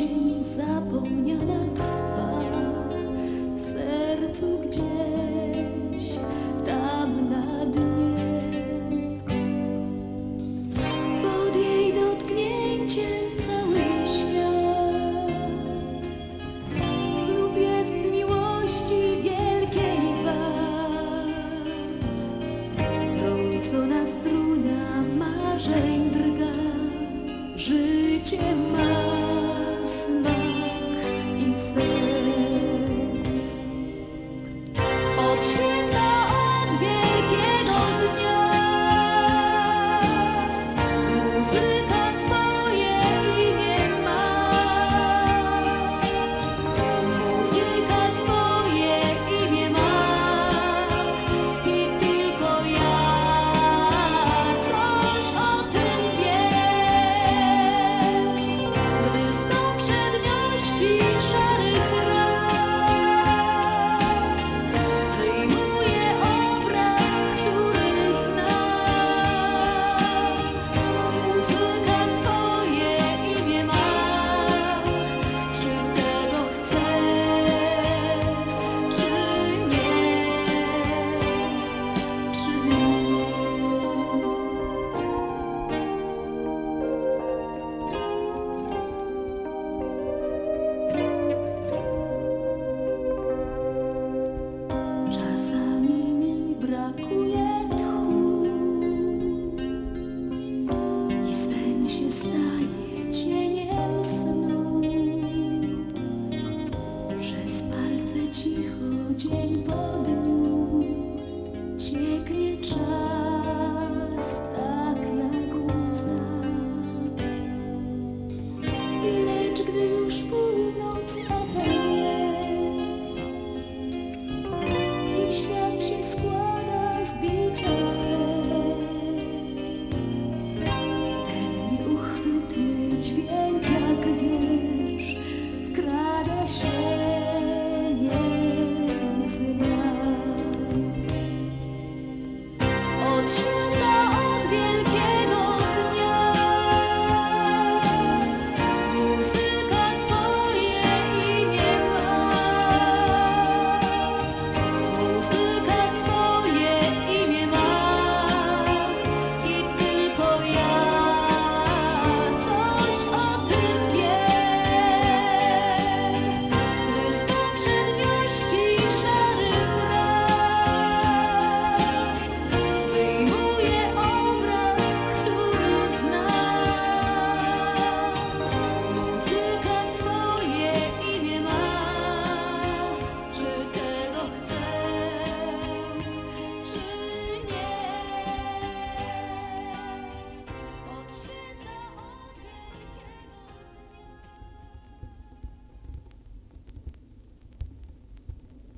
trinh ra bồng nhau 情